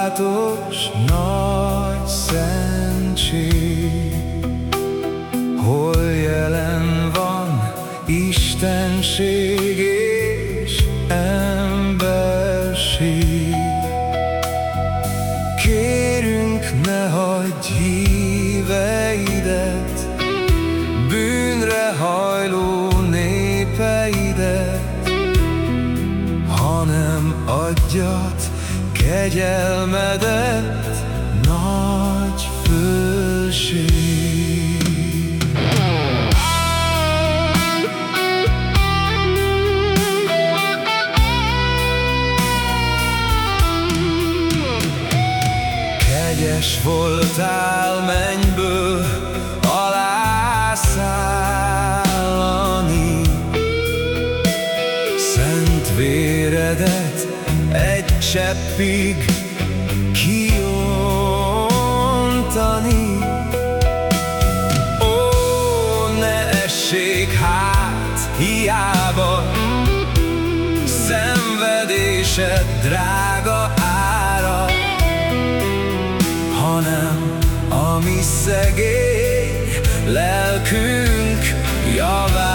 drága látos nagy szentség, hol jelen van Istenség és emberség. Kérünk, ne hagyj híveidet, bűnre hajló népeidet, hanem adjat kegyelmedet, nagy fölség. Kegyes voltál mennyből alászállani, Szent véredet seppig kiontani. Ó, ne essék hát hiába Szenvedésed drága ára Hanem ami mi szegény lelkünk javára.